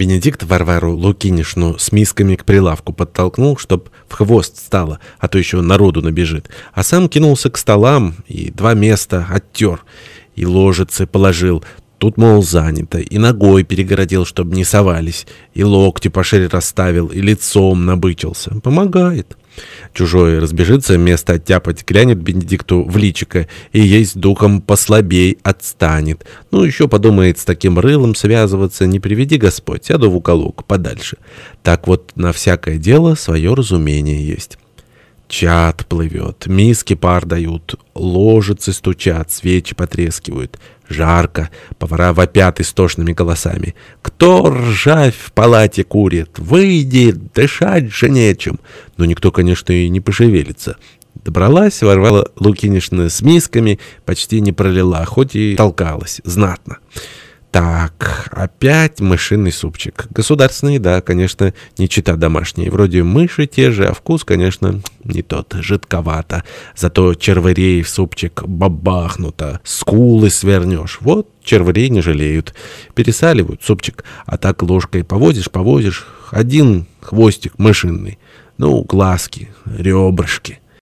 Бенедикт Варвару Лукинишну с мисками к прилавку подтолкнул, чтоб в хвост стало, а то еще народу набежит. А сам кинулся к столам и два места оттер. И ложицы положил. Тут, мол, занято. И ногой перегородил, чтобы не совались. И локти пошире расставил, и лицом набычился. Помогает. Чужое разбежится, место оттяпать, глянет Бенедикту в личико и есть духом послабей отстанет. Ну, еще подумает, с таким рылом связываться, не приведи Господь, сяду в уголок подальше. Так вот, на всякое дело свое разумение есть». Чат плывет, миски пар дают, ложицы стучат, свечи потрескивают. Жарко, повара вопят истошными голосами. «Кто ржавь в палате курит? Выйди, дышать же нечем!» Но никто, конечно, и не пошевелится. Добралась, ворвала Лукинишна с мисками, почти не пролила, хоть и толкалась, знатно. Так, опять мышиный супчик. Государственный, да, конечно, не чита домашний. Вроде мыши те же, а вкус, конечно, не тот, жидковато. Зато червырей в супчик бабахнуто, скулы свернешь. Вот червырей не жалеют. Пересаливают супчик, а так ложкой повозишь, повозишь. Один хвостик мышиный. Ну, глазки, ребрышки.